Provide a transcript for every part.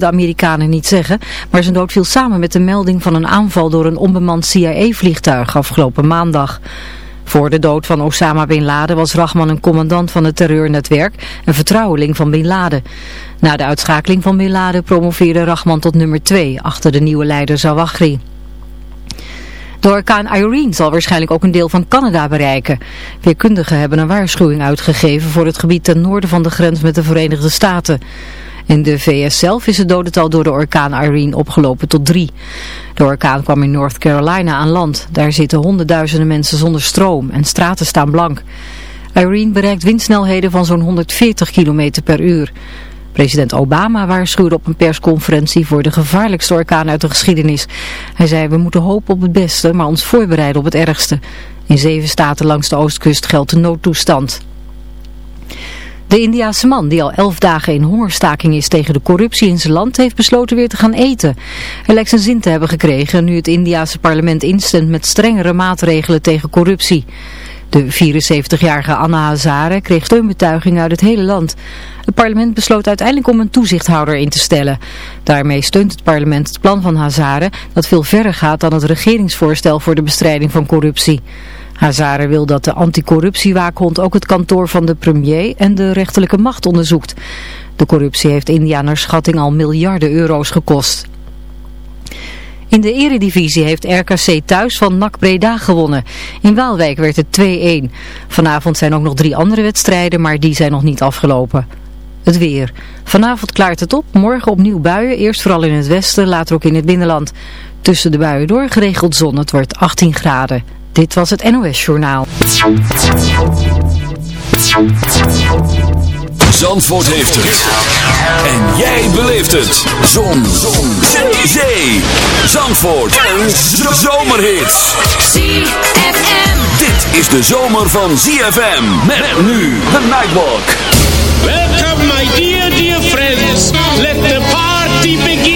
de Amerikanen niet zeggen, maar zijn dood viel samen met de melding van een aanval door een onbemand CIA-vliegtuig afgelopen maandag. Voor de dood van Osama Bin Laden was Rahman een commandant van het terreurnetwerk en vertrouweling van Bin Laden. Na de uitschakeling van Bin Laden promoveerde Rahman tot nummer 2 achter de nieuwe leider Zawahri. De orkaan Irene zal waarschijnlijk ook een deel van Canada bereiken. Weerkundigen hebben een waarschuwing uitgegeven voor het gebied ten noorden van de grens met de Verenigde Staten. In de VS zelf is het dodental door de orkaan Irene opgelopen tot drie. De orkaan kwam in North Carolina aan land. Daar zitten honderdduizenden mensen zonder stroom en straten staan blank. Irene bereikt windsnelheden van zo'n 140 km per uur. President Obama waarschuwde op een persconferentie voor de gevaarlijkste orkaan uit de geschiedenis. Hij zei, we moeten hopen op het beste, maar ons voorbereiden op het ergste. In zeven staten langs de oostkust geldt de noodtoestand. De Indiaanse man, die al elf dagen in hongerstaking is tegen de corruptie in zijn land, heeft besloten weer te gaan eten. Hij lijkt zijn zin te hebben gekregen nu het Indiaanse parlement instemt met strengere maatregelen tegen corruptie. De 74-jarige Anna Hazare kreeg steunbetuiging uit het hele land. Het parlement besloot uiteindelijk om een toezichthouder in te stellen. Daarmee steunt het parlement het plan van Hazare dat veel verder gaat dan het regeringsvoorstel voor de bestrijding van corruptie. Hazare wil dat de anticorruptiewaakhond ook het kantoor van de premier en de rechterlijke macht onderzoekt. De corruptie heeft India naar schatting al miljarden euro's gekost. In de eredivisie heeft RKC thuis van NAC Breda gewonnen. In Waalwijk werd het 2-1. Vanavond zijn ook nog drie andere wedstrijden, maar die zijn nog niet afgelopen. Het weer. Vanavond klaart het op, morgen opnieuw buien, eerst vooral in het westen, later ook in het binnenland. Tussen de buien door geregeld zon, het wordt 18 graden. Dit was het NOS Journaal. Zandvoort heeft het. En jij beleeft het. Zon. Zon. Zee. Zee. Zandvoort. Een zomerhit. ZFM. Dit is de zomer van ZFM. Met nu de Nightwalk. Welcome, my dear, dear friends. Let the party begin.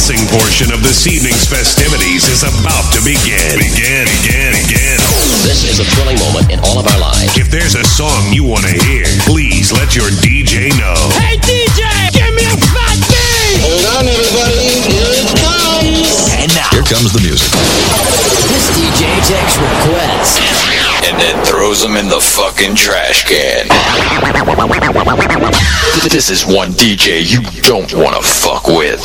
Attention students, the dancing portion of this evening's festivities is about to begin. Begin, begin, begin. This is a thrilling moment in all of our lives. If there's a song you want to hear, please let your DJ know. Hey, DJ, give me a fat beat. Hold on, everybody. Here it comes. And now. Here comes the music. This DJ takes requests. And then throws them in the fucking trash can. This is one DJ you don't want to fuck with.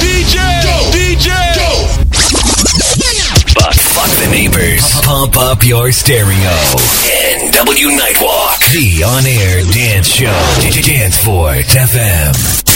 DJ. Go, DJ. Go. But fuck the neighbors. Pump up your stereo. NW Nightwalk. The on-air dance show. Danceport FM.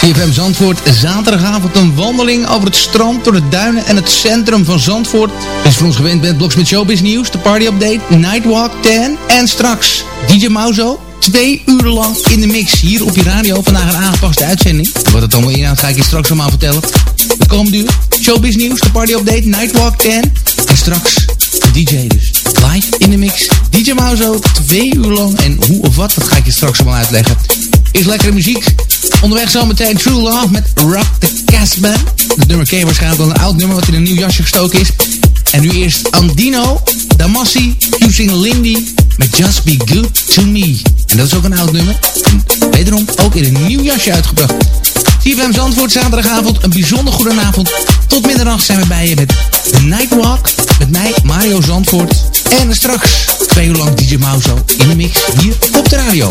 CFM Zandvoort, zaterdagavond een wandeling over het strand, door de duinen en het centrum van Zandvoort. Dus voor ons gewend bent Bloks met Showbiz Nieuws, de Party Update, Nightwalk 10 en straks DJ Mauzo. Twee uur lang in de mix hier op je radio. Vandaag een aangepaste uitzending. Wat het allemaal inhoudt ga ik je straks allemaal vertellen. De komende uur, Showbiz Nieuws, de Party Update, Nightwalk 10 en straks de DJ dus. Live in de mix, DJ Mauzo, twee uur lang. En hoe of wat, dat ga ik je straks allemaal uitleggen. Is lekkere muziek. Onderweg zometeen True Love met Rock the Casbah. Het nummer je waarschijnlijk wel een oud nummer wat in een nieuw jasje gestoken is. En nu eerst Andino, Damassi, Fusing Lindy met Just Be Good To Me. En dat is ook een oud nummer. En wederom ook in een nieuw jasje uitgebracht. CFM Zandvoort, zaterdagavond, een bijzonder goede avond. Tot middernacht zijn we bij je met The Nightwalk. Met mij, Mario Zandvoort. En straks twee uur lang DJ Mauzo in de mix hier op de radio.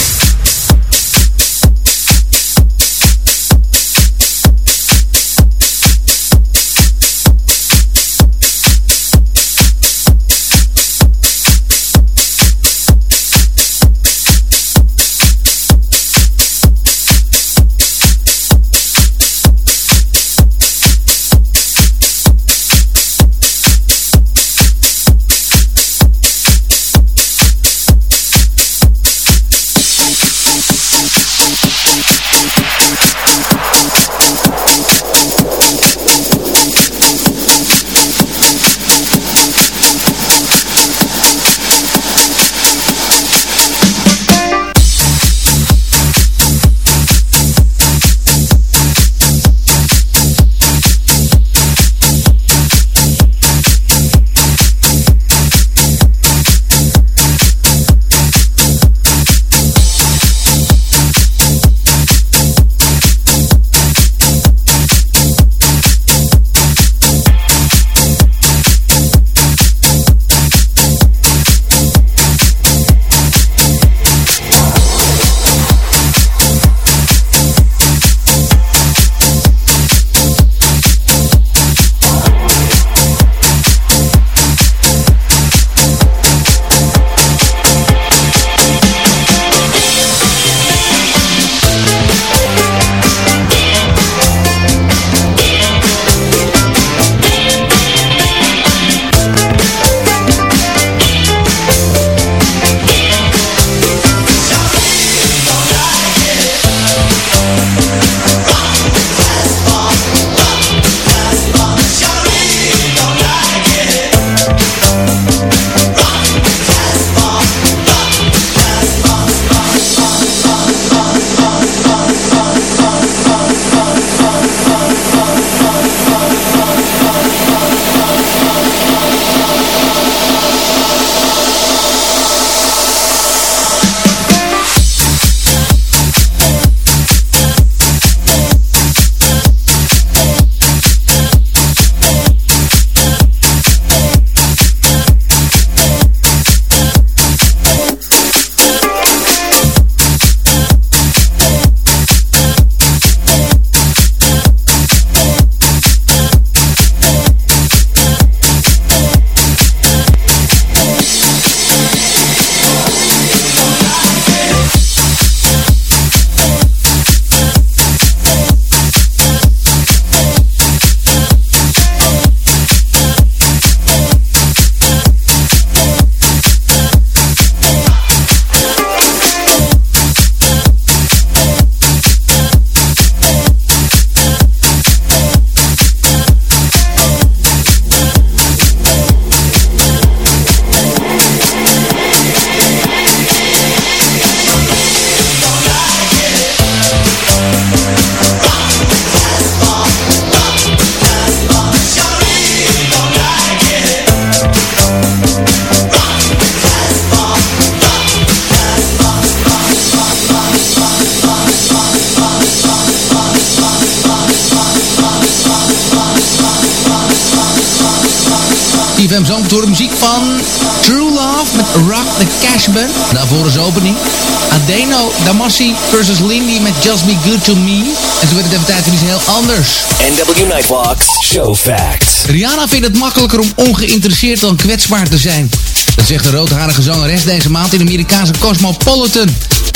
Just Be Good To Me. En zo werd het even tijd voor iets heel anders. NW Nightwalks Show Facts. Rihanna vindt het makkelijker om ongeïnteresseerd dan kwetsbaar te zijn. Dat zegt de roodharige zangeres deze maand in de Amerikaanse Cosmopolitan.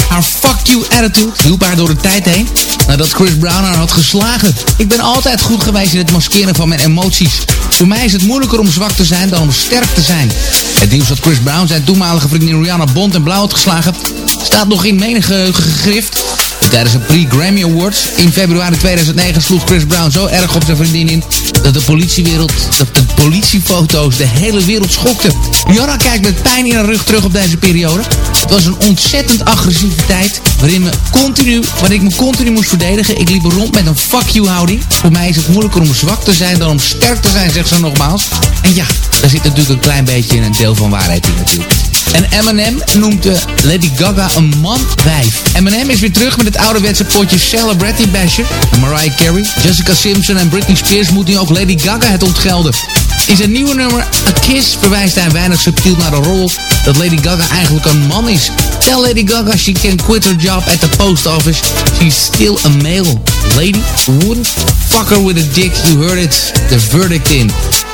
Haar fuck you attitude hielp haar door de tijd heen nadat Chris Brown haar had geslagen. Ik ben altijd goed geweest in het maskeren van mijn emoties. Voor mij is het moeilijker om zwak te zijn dan om sterk te zijn. Het nieuws dat Chris Brown zijn toenmalige vriendin Rihanna Bond en blauw had geslagen... staat nog in menige gegrift. Tijdens een pre-Grammy Awards in februari 2009 sloeg Chris Brown zo erg op zijn vriendin in... dat de politiewereld, dat de politiefoto's de hele wereld schokten. Rihanna kijkt met pijn in haar rug terug op deze periode. Het was een ontzettend agressieve tijd waarin, me continu, waarin ik me continu moest verdedigen. Ik liep rond met een fuck you houding. Voor mij is het moeilijker om zwak te zijn dan om sterk te zijn, zegt ze nogmaals. En ja, daar zit natuurlijk een klein beetje een deel van waarheid in natuurlijk. En Eminem noemt Lady Gaga een man-wijf. Eminem is weer terug met het ouderwetse potje Celebrity Basher. Mariah Carey, Jessica Simpson en Britney Spears moeten nu ook Lady Gaga het ontgelden. In zijn nieuwe nummer A Kiss verwijst hij weinig subtiel naar de rol dat Lady Gaga eigenlijk een man is. Tell Lady Gaga she can quit her job at the post office. She's still a male. Lady wouldn't fuck her with a dick. You heard it. The verdict in.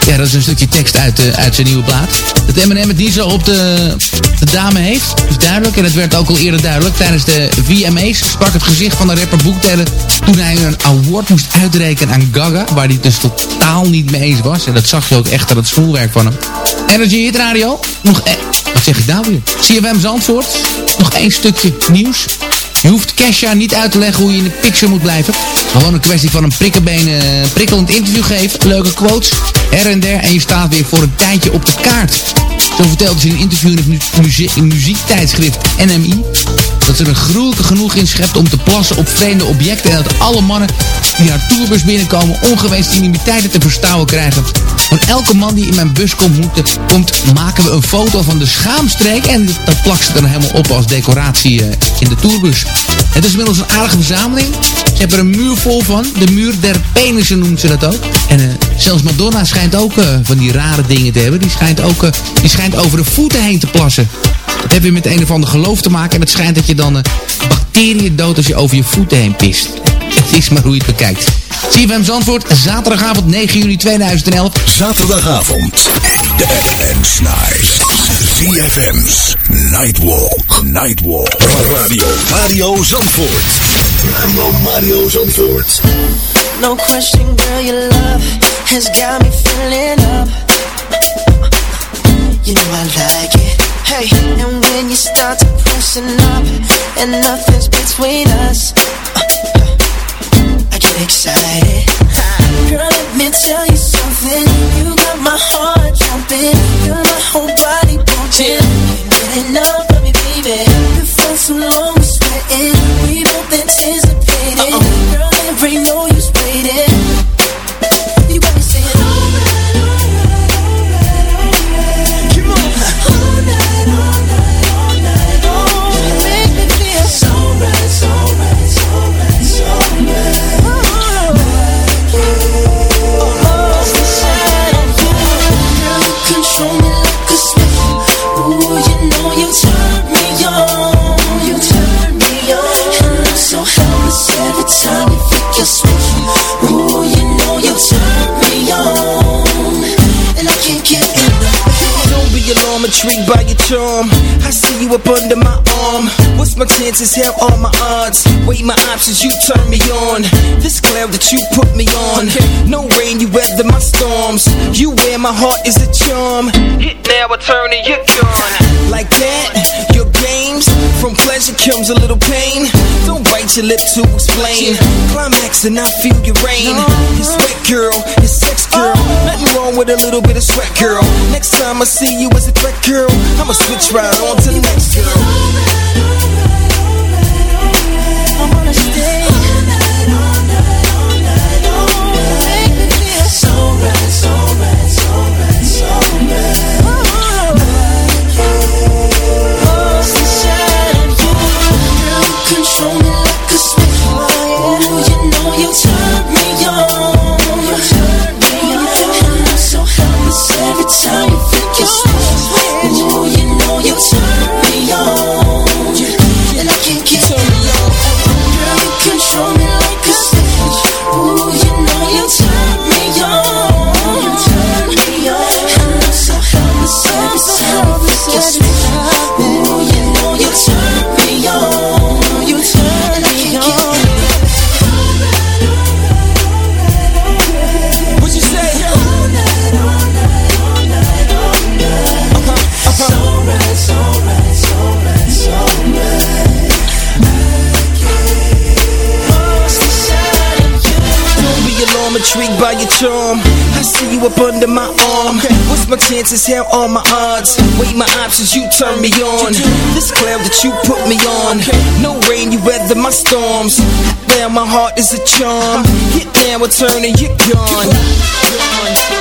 Ja, dat is een stukje tekst uit, uh, uit zijn nieuwe plaat. Dat Eminem het zo op de, de dame heeft, is duidelijk. En het werd ook al eerder duidelijk. Tijdens de VMA's sprak het gezicht van de rapper boektellen... toen hij een award moest uitrekenen aan Gaga... waar hij dus totaal niet mee eens was. En dat zag je ook echt aan het schoolwerk van hem. Energy Hit Radio. Nog... E wat zeg ik nou weer? CFM Zandvoort. Nog één stukje nieuws. Je hoeft Kesha niet uit te leggen hoe je in de picture moet blijven. Gewoon een kwestie van een prikkenbeen, uh, prikkelend interview geven. Leuke quotes, her en der. En je staat weer voor een tijdje op de kaart. Zo vertelde ze in een interview in het muzie muziektijdschrift NMI... dat ze er gruwelijke genoeg in schept om te plassen op vreemde objecten... en dat alle mannen die haar tourbus binnenkomen ongewenste intimiteiten te verstouwen krijgen. Van elke man die in mijn bus komt, komt maken we een foto van de schaamstreek... en dat plakt ze dan helemaal op als decoratie uh, in de tourbus. Het is inmiddels een aardige verzameling. Ze hebben er een muur vol van. De muur der penissen noemt ze dat ook. En uh, zelfs Madonna schijnt ook uh, van die rare dingen te hebben. Die schijnt ook die schijnt over de voeten heen te plassen. Dat heeft weer met een of ander geloof te maken. En het schijnt dat je dan bacteriën dood als je over je voeten heen pist. Het is maar hoe je het bekijkt. CFM Zandvoort, zaterdagavond 9 juli 2011. Zaterdagavond, de FM's Night. CFM's Nightwalk. Nightwalk. Radio Mario Zandvoort. Radio Mario Zandvoort. No question, girl, your love has got me filling up. You know I like it. Hey, and when you start to pressing up, and nothing's between us, excited. Girl, let me tell you something. You got my heart jumping, my whole body pumping. Can't get enough of me, baby. Been for so long, sweating. We both anticipating. Girl, there ain't no intrigued by your charm. I see you up under my arm. What's my chances? Hell, all my odds. Weigh my options, you turn me on. This cloud that you put me on. No rain, you weather my storms. You wear my heart is a charm. Hit now, I turn and you're gone. Like that. From pleasure comes a little pain. Don't bite your lip to explain. Climax and I feel your rain. It's wet, girl. It's sex, girl. Nothing wrong with a little bit of sweat, girl. Next time I see you as a threat, girl, I'ma switch right on to the next girl. Under my arm. What's my chances? Hell, all my odds. Weigh my options, you turn me on. This cloud that you put me on. No rain, you weather my storms. Now my heart is a charm. Hit now, I turn and you're gone. Yeah,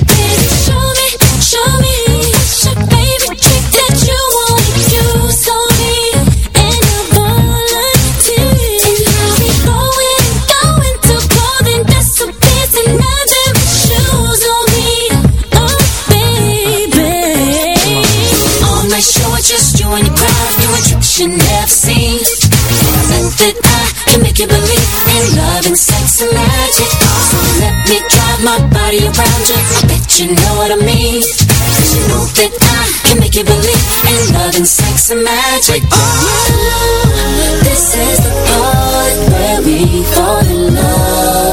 Know what I mean. Cause you know that I can make you believe in love and sex and magic. Oh, this is the part where we fall in love.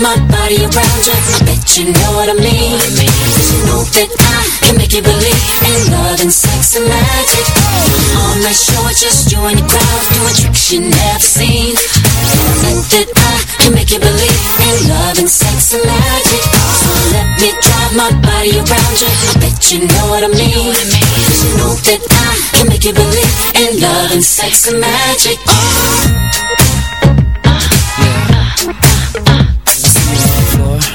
My body around you. I bet you know what I mean. Cause you know that I can make you believe in love and sex and magic. Oh, All night show, it's just you and your crowd doing tricks you never seen. Think that I can make you believe in love and sex and magic. So let me drive my body around you. I bet you know what I mean. Cause you know that I can make you believe in love and sex and magic. Sex and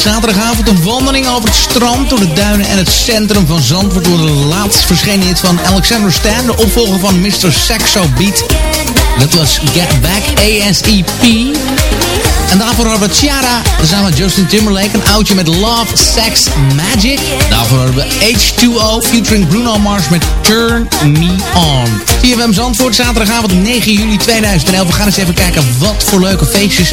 Zaterdagavond een wandeling over het strand, door de duinen en het centrum van Zandvoort. Door de laatst verschenen hit van Alexander Stan, de opvolger van Mr. Saxo Beat. Dat was Get Back ASEP. En daarvoor hadden we Ciara samen met Justin Timberlake. Een oudje met Love, Sex, Magic. Daarvoor hadden we H2O featuring Bruno Mars met Turn Me On. CFM Zandvoort, zaterdagavond 9 juli 2011. We gaan eens even kijken wat voor leuke feestjes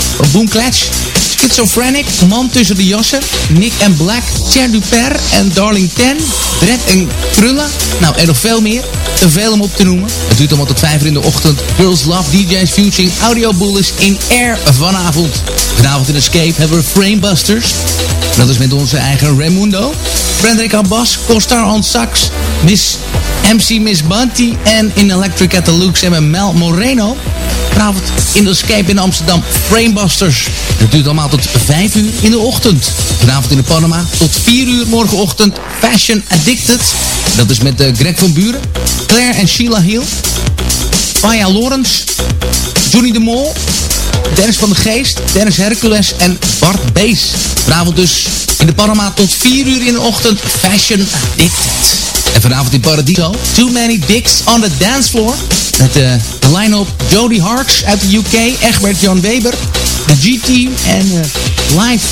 Boom Clutch. Schizophrenic, Man tussen de jassen, Nick and Black, Cher Duper en Darling Ten, Dredd en Krullen. Nou, en nog veel meer. Te veel om op te noemen. Het duurt allemaal tot 5 uur in de ochtend. Girls Love DJ's featuring Audio Bullies in Air vanavond. Vanavond in Escape hebben we Framebusters. Dat is met onze eigen Raimundo. Frederik Abbas, Costar on Sax, Miss MC Miss Bunty en in Electric at the Lux hebben Mel Moreno. Vanavond in de Escape in Amsterdam Framebusters. Het duurt allemaal tot 5 uur in de ochtend. Vanavond in de Panama tot 4 uur morgenochtend Fashion Addicted. Dat is met uh, Greg van Buren, Claire en Sheila Hill. Faya Lawrence, Johnny de Mol, Dennis van de Geest, Dennis Hercules en Bart Bees. Vanavond dus in de Panama tot 4 uur in de ochtend Fashion Addicted. En vanavond in Paradiso, Too Many Dicks on the Dance Floor. Met uh, de line-up Jody Harks uit de UK, Egbert Jan Weber, de G-Team en uh, live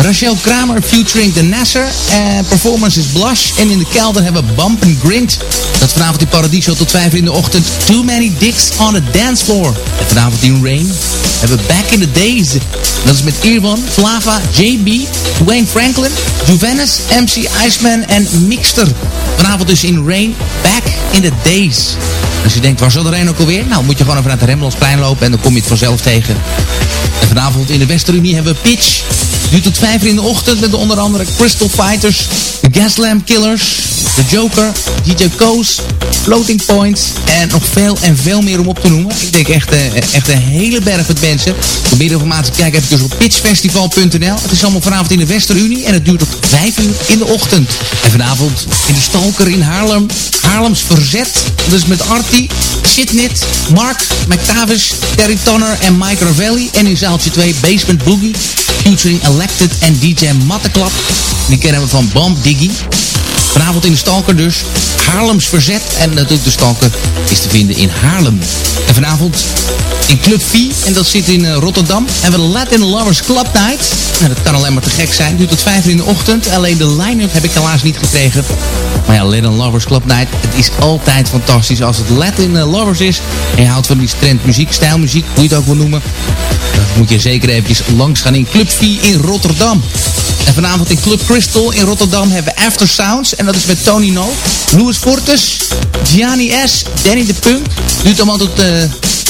Rachel Kramer featuring The Nasser. En performance is Blush. En in de kelder hebben we Bump and Grind. Dat vanavond in Paradiso tot 5 in de ochtend. Too Many Dicks on the Dance Floor. En vanavond in Rain hebben we Back in the Days. Dat is met Irwan, Flava, JB, Dwayne Franklin, Juvenis, MC Iceman en Mixter. Vanavond dus in Rain, Back in the Days. Als je denkt, waar zal de Rain ook alweer? Nou, moet je gewoon even naar het Rembrandtsplein lopen en dan kom je het vanzelf tegen. En vanavond in de Westerunie hebben we Pitch. Duurt tot 5 uur in de ochtend met onder andere Crystal Fighters, de Gaslamp Killers, de Joker, DJ Koos, Floating Points en nog veel en veel meer om op te noemen. Ik denk echt, uh, echt een hele berg met mensen. Voor meer informatie kijk even dus op pitchfestival.nl. Het is allemaal vanavond in de Westerunie en het duurt tot 5 uur in de ochtend. En vanavond in de Stalker in Haarlem, Haarlems Verzet. Dus met Artie, Sidnit, Mark, McTavish, Terry Tonner en Mike Ravelli. En in zaaltje 2 Basement Boogie, featuring Elected en DJ Matteklap. Die kennen we van Bomb Diggy. Vanavond in de Stalker dus. Haarlems Verzet. En natuurlijk de Stalker is te vinden in Haarlem. En vanavond in Club V. En dat zit in uh, Rotterdam. En we Latin Lovers Club Night. Nou, dat kan alleen maar te gek zijn. Duurt tot 5 uur in de ochtend. Alleen de line-up heb ik helaas niet gekregen. Maar ja, Latin Lovers Club Night. Het is altijd fantastisch als het Latin Lovers is. En je houdt van die trend muziek, stijlmuziek. Hoe je het ook wil noemen. Moet je zeker eventjes langs gaan in Club V in Rotterdam. En vanavond in Club Crystal in Rotterdam hebben we After Sounds. En dat is met Tony No, Louis Fortes, Gianni S, Danny de Punk. Duurt allemaal tot, uh,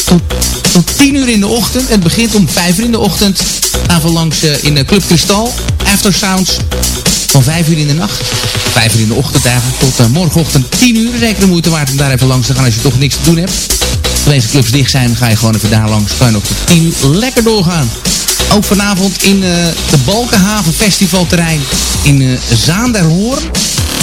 tot, tot 10 uur in de ochtend. Het begint om 5 uur in de ochtend. Gaan langs uh, in Club Crystal. After Sounds van 5 uur in de nacht. 5 uur in de ochtend eigenlijk tot morgenochtend 10 uur. Zeker de moeite waard om daar even langs te gaan als je toch niks te doen hebt. Deze clubs dicht zijn, dan ga je gewoon even daar langs. Kan je nog tot 10 uur lekker doorgaan. Ook vanavond in uh, de Balkenhaven Festivalterrein in uh, Zaanderhoorn.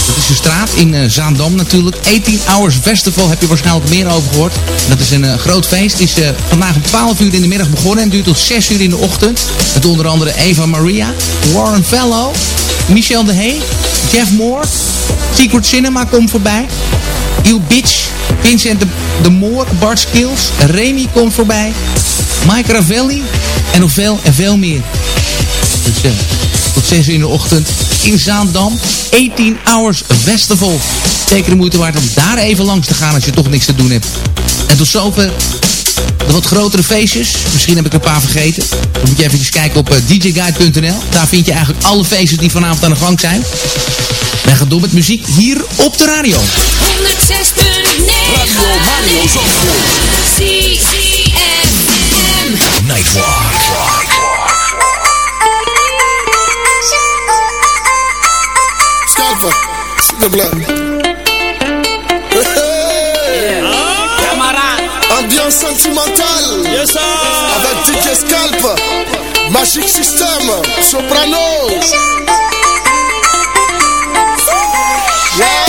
Dat is de straat in uh, Zaandam natuurlijk. 18 Hours Festival heb je waarschijnlijk meer over gehoord. Dat is een groot feest. is vandaag om 12 uur in de middag begonnen en duurt tot 6 uur in de ochtend. Met onder andere Eva Maria, Warren Fellow, Michel de Hey, Jeff Moore, Secret Cinema komt voorbij. Il Bitch, Vincent de, de Moor, Bart Skills, Remy komt voorbij. Mike Ravelli en nog veel en veel meer. Dus tot 6 uur in de ochtend in Zaandam. 18 Hours Festival. Zeker de moeite waard om daar even langs te gaan als je toch niks te doen hebt. En tot zover de wat grotere feestjes. Misschien heb ik er een paar vergeten. Dan moet je even kijken op uh, djguide.nl. Daar vind je eigenlijk alle feestjes die vanavond aan de gang zijn. Wij gaan door met muziek hier op de radio. 106.9 Radio Mario The blood. Ambiance avec DJ Scalp, Magic System, Soprano. Yeah.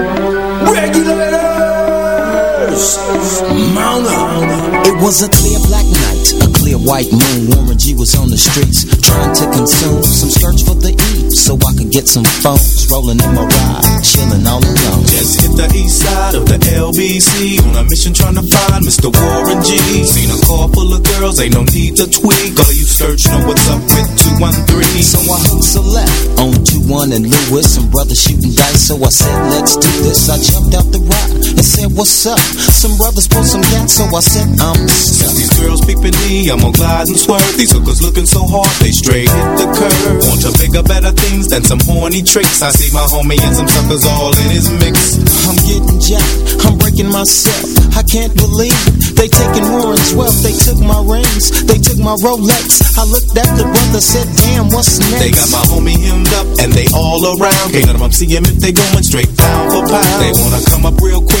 It was a clear black night, a clear white moon. Warren G was on the streets, trying to consume some skirts for the E, so I could get some phones. Rolling in my ride, chilling all alone. Just hit the east side of the LBC on a mission trying to find Mr. Warren G. Seen a car full of girls, ain't no need to tweak. All you search know what's up with 213. So I hooked a left on 2-1 and Lewis. Some brothers shooting dice, so I said, let's do this. I jumped out the ride and said, what's up? Some brothers pulled some gas, so I said, I'm stuck. these girls peeping me, I'm gonna glide and swerve. These hookers looking so hard, they straight hit the curve. Want to bigger, better things than some horny tricks. I see my homie and some suckers all in his mix. I'm getting jacked, I'm breaking myself. I can't believe they taking more Warren's wealth. They took my rings, they took my Rolex. I looked at the brother, said, damn, what's next? They got my homie hemmed up and they all around. Can't of them see him if they going straight down for pound. They wanna come up real quick,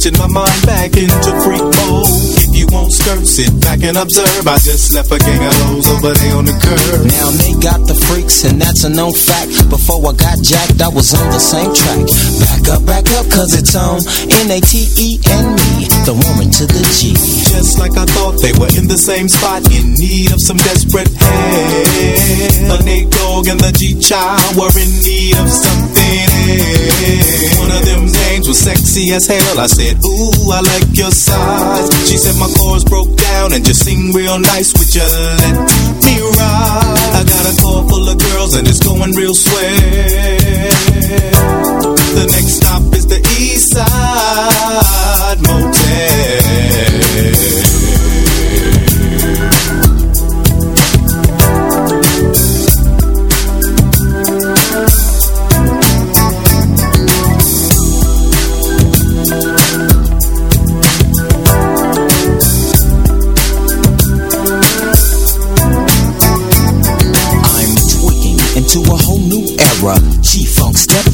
Switching my mind back into freak mode. You won't skirt, sit back and observe. I just left a gang of those over there on the curb. Now they got the freaks, and that's a known fact. Before I got jacked, I was on the same track. Back up, back up, cause it's on N-A-T-E and me, the woman to the G. Just like I thought they were in the same spot, in need of some desperate help. The Nate Dogg and the G-Child were in need of something else. One of them names was sexy as hell. I said, Ooh, I like your size. She said my chords broke down and just sing real nice. with you let me ride? I got a car full of girls and it's going real swell. The next stop is the East Side Motel.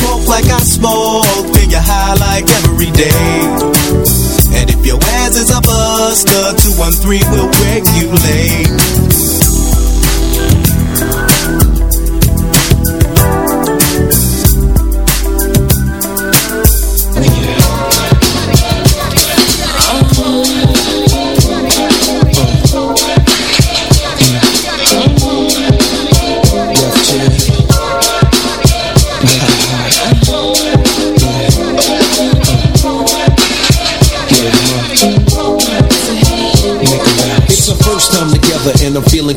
You smoke like I smoke, then you're high like every day. And if your ass is a buster, 213 will regulate. It's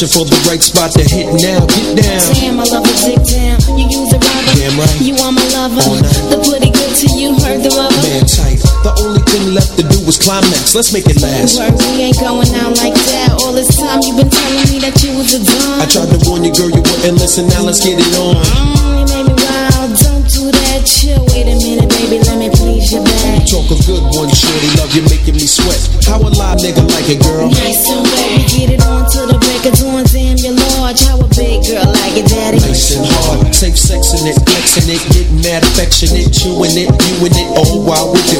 searching for the right spot to hit now. Get down. Damn, I love a dick down. You use a rubber. Damn right. You are my lover. All night. The pretty good to you, heard the rubber. Man tight. The only thing left to do is climax. Let's make it last. Word, we ain't going out like that. All this time you've been telling me that you was a I dime. tried to warn you, girl, you wouldn't listen. Now let's get it on. Mm, you made me wild. Don't do that. Chill. Wait a minute, baby. Let me please your back. Talk a good one, shorty. Love you, making me sweat. How a live nigga like it, girl? Nice and wet. We get it on sexing it, getting that affectionate, chewing it, viewing it, oh, while we're doing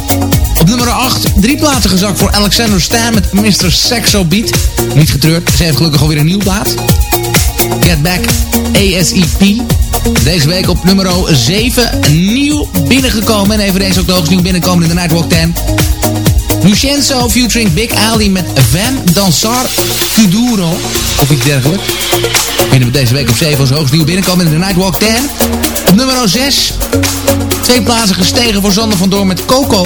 Nummer 8. Drie plaatsen gezakt voor Alexander Stan met Mr. Sexo Beat. Niet getreurd, ze heeft gelukkig alweer een nieuw plaat. Get Back ASEP. Deze week op nummer 7 nieuw binnengekomen. En eveneens ook de hoogst nieuw binnenkomen in de Nightwalk 10. Lucenzo featuring Big Ali met Van Dansar Kuduro. Of iets dergelijks. Vinden we deze week op 7 als hoogst nieuw binnenkomen in de Nightwalk 10. Op nummer 6. Twee plaatsen gestegen voor Sander van Door met Coco.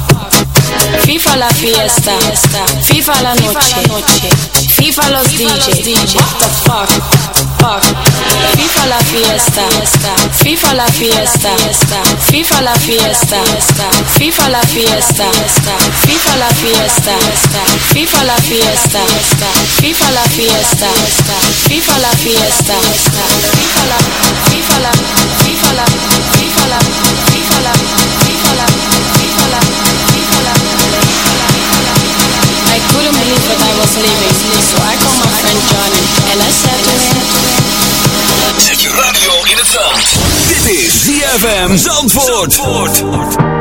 FIFA la fiesta, FIFA la noche, FIFA los DJs, what the fuck? Fuck. FIFA la fiesta, FIFA la fiesta, FIFA la fiesta, FIFA la fiesta, FIFA la fiesta, FIFA la fiesta, FIFA la fiesta, FIFA la fiesta, FIFA la, FIFA la, FIFA la, FIFA la, FIFA la, FIFA that I was leaving, so I called my friend Johnny and I said to him. Radio in het zand. Dit is ZFM Zandvoort.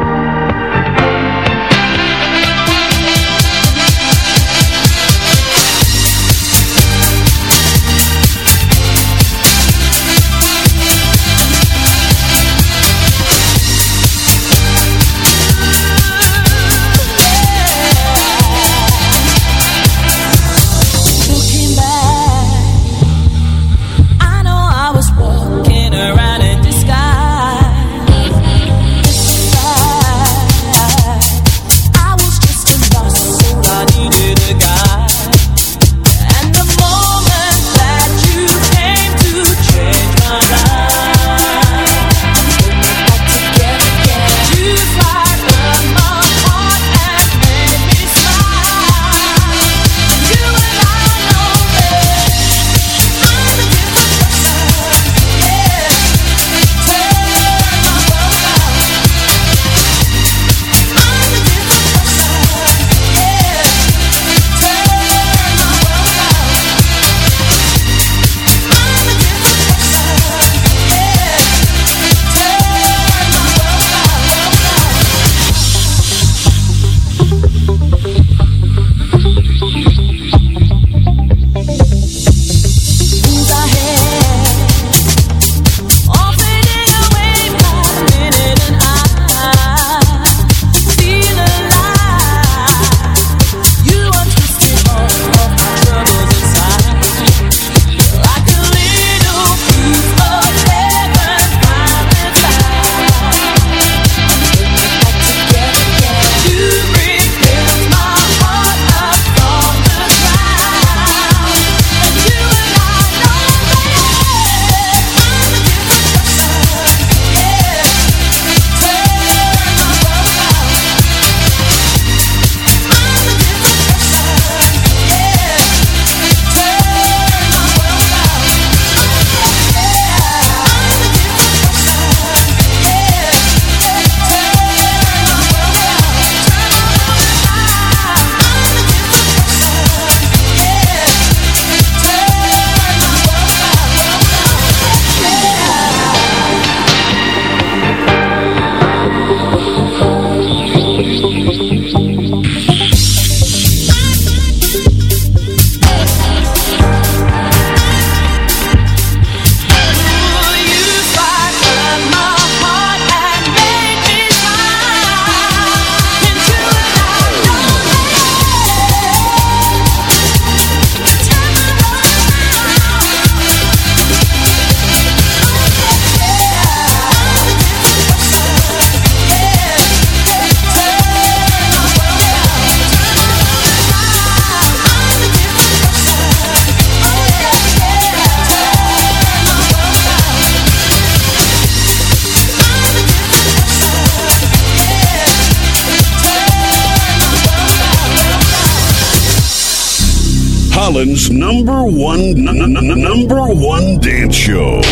Number one, number one dance show.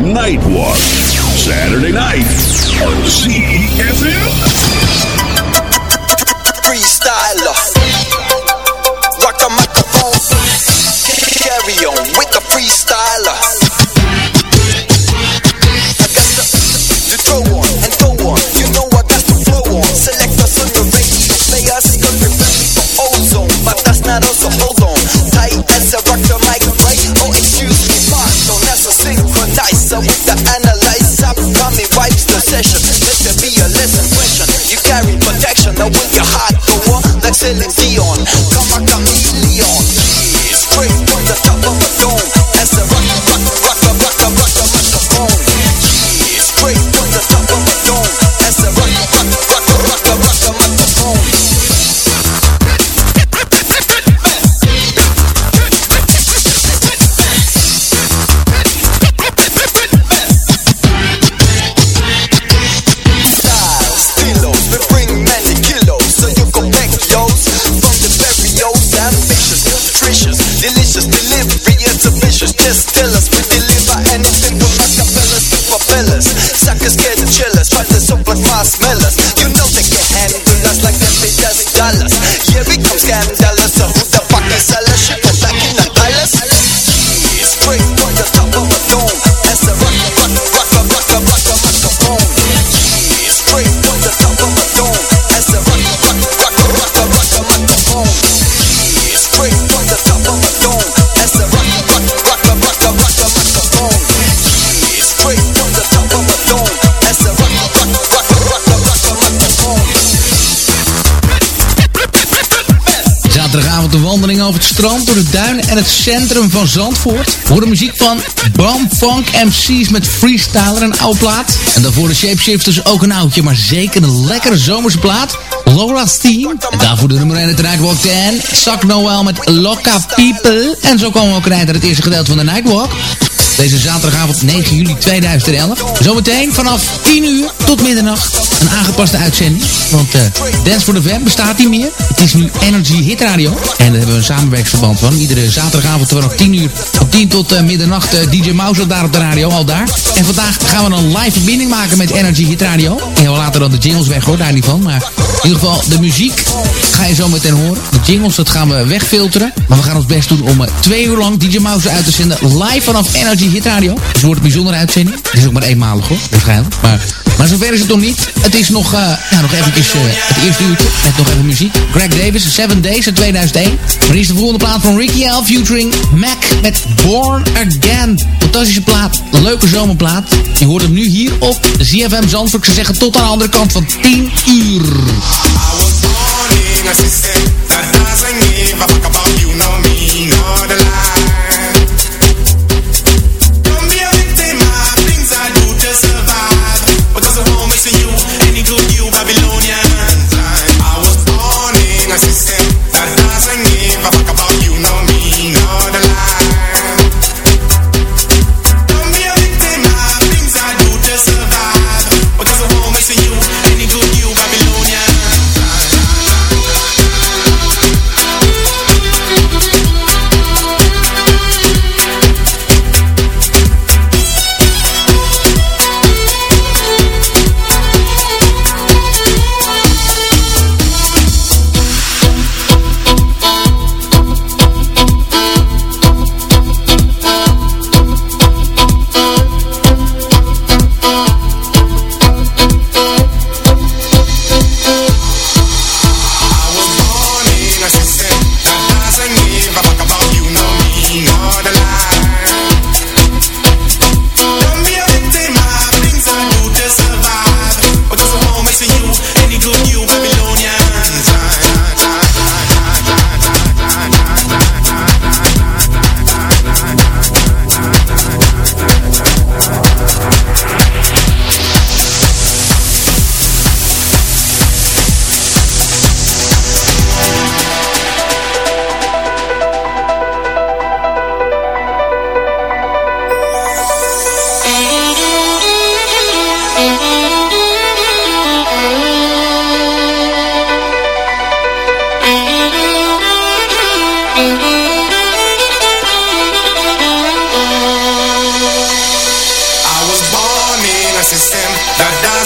Nightwalk. Saturday night on. Delicious delivery, it's a vicious. Just tell us we deliver anything from wandeling over het strand, door de duinen en het centrum van Zandvoort. Voor de muziek van Bam Funk MC's met Freestyler, een oude plaat. En daarvoor de Shapeshifters ook een oudje, maar zeker een lekkere zomerse plaat. Laura's Team. En daarvoor de nummer 1 uit de Nightwalk 10. Zak Noel met Loca People. En zo komen we ook naar het eerste gedeelte van de Nightwalk. Deze zaterdagavond 9 juli 2011. Zometeen vanaf 10 uur tot middernacht een aangepaste uitzending. Want eh Dance for the Fam bestaat niet meer. Het is nu Energy Hit Radio. En daar hebben we een samenwerksverband van. Iedere zaterdagavond vanaf 10 uur op 10 tot eh, middernacht eh, DJ Mouse daar op de radio, al daar. En vandaag gaan we een live verbinding maken met Energy Hit Radio. En we laten dan de jingles weg hoor, daar niet van. Maar in ieder geval de muziek ga je zo meteen horen. De jingles, dat gaan we wegfilteren. Maar we gaan ons best doen om twee uur lang DJ Mouse uit te zenden. Live vanaf Energy Hit Radio. Dus het wordt een bijzondere uitzending. Het is ook maar eenmalig hoor, waarschijnlijk. Maar, maar zover is het nog niet. Het is nog, eh nog eventjes eh, het eerste uurtje. Met nog even muziek. Greg Davis, Seven Days in 2001. Maar hier is de volgende plaat van Ricky L. Featuring Mac met Born Again. Fantastische plaat. Leuke zomerplaat. Je hoort hem nu hier op ZFM Zandvoort. Ze zeggen tot aan de andere kant van 10 uur.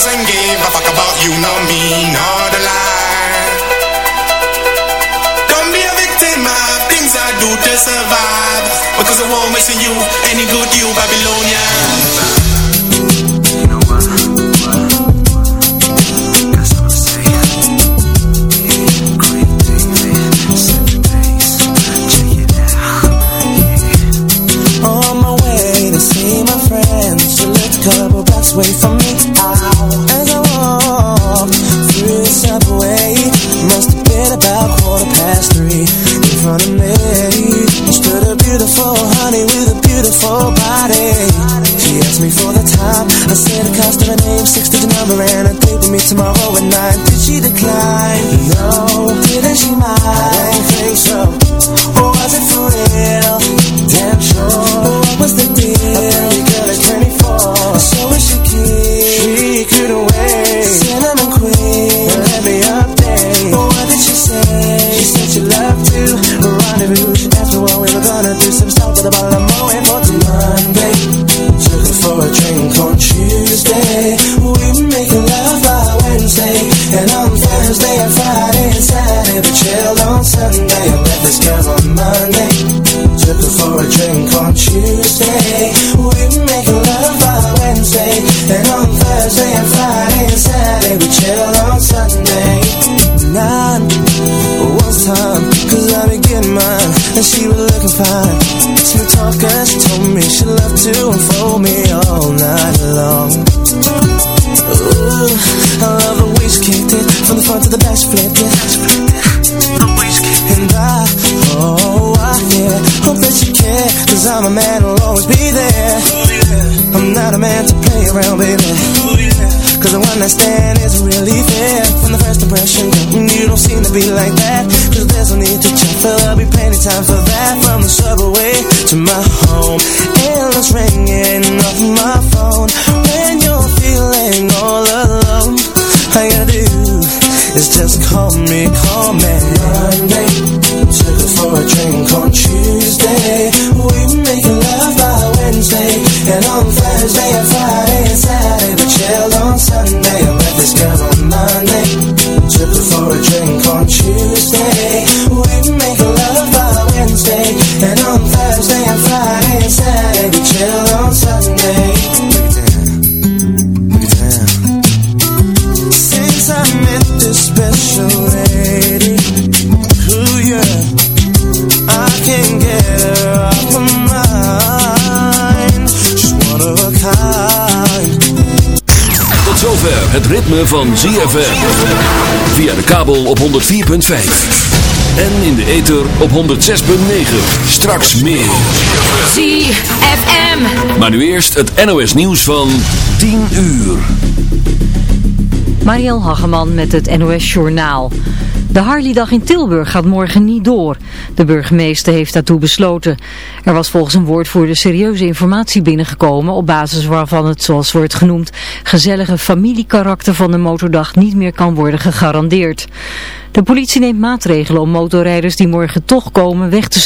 Doesn't give a fuck about you, no me, no the lie. Don't be a victim of things I do to survive. Because I won't miss you, any good you Babylonian. Me for the time I said the cost of her name, six digit number And a date with me tomorrow at nine Did she decline? No Didn't she mind? I don't think so slip van ZFM. Via de kabel op 104.5. En in de ether op 106.9. Straks meer. ZFM. Maar nu eerst het NOS nieuws van 10 uur. Mariel Hageman met het NOS Journaal. De Harleydag in Tilburg gaat morgen niet door. De burgemeester heeft daartoe besloten. Er was volgens een woordvoerder serieuze informatie binnengekomen op basis waarvan het, zoals wordt genoemd, gezellige familiekarakter van de motordag niet meer kan worden gegarandeerd. De politie neemt maatregelen om motorrijders die morgen toch komen weg te sturen.